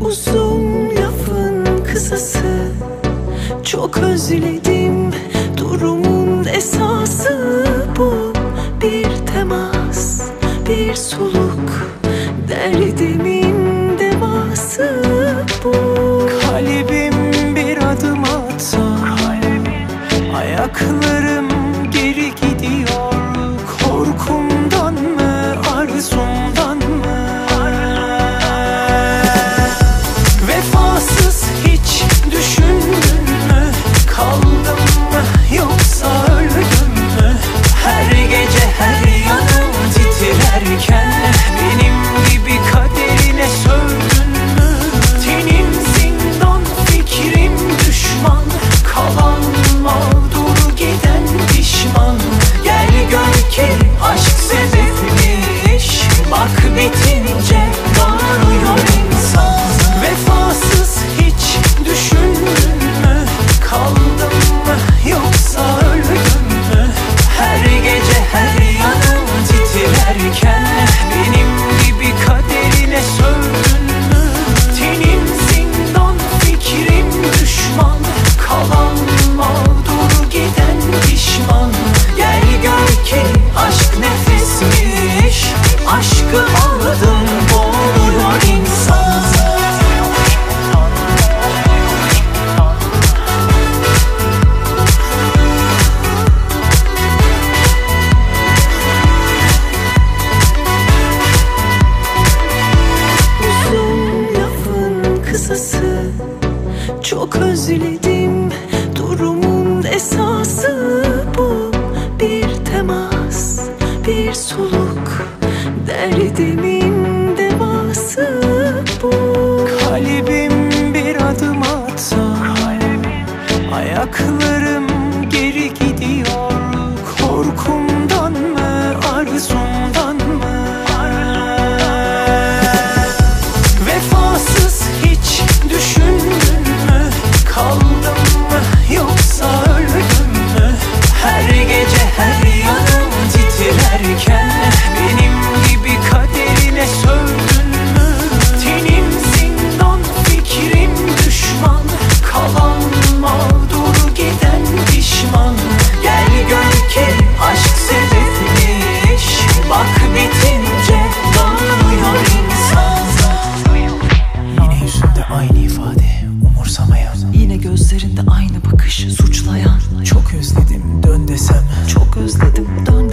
Uzun lafın kısası. Çok özledim Durumun esası bu. Bir temas, bir soluk. Derdimin devası bu. Kalbim bir adım atsa Ayaklarım geri Çok özledim. Durumun esası bu. Bir temas, bir soluk. Derdimin devası bu. Kalbim bir adım atsa Ayaklarım titrerken Benim gibi kaderine sövdün mü? Tenim zindan fikrim düşman. Kalan mağdur giden pişman. Gel gör ki aşk sebepmiş Bak bitince doğruyor insan. Yine yüzünde aynı ifade umursamayan Yine gözlerinde aynı bakış suçlayan. Çok özledim dön desem. Çok özledim dön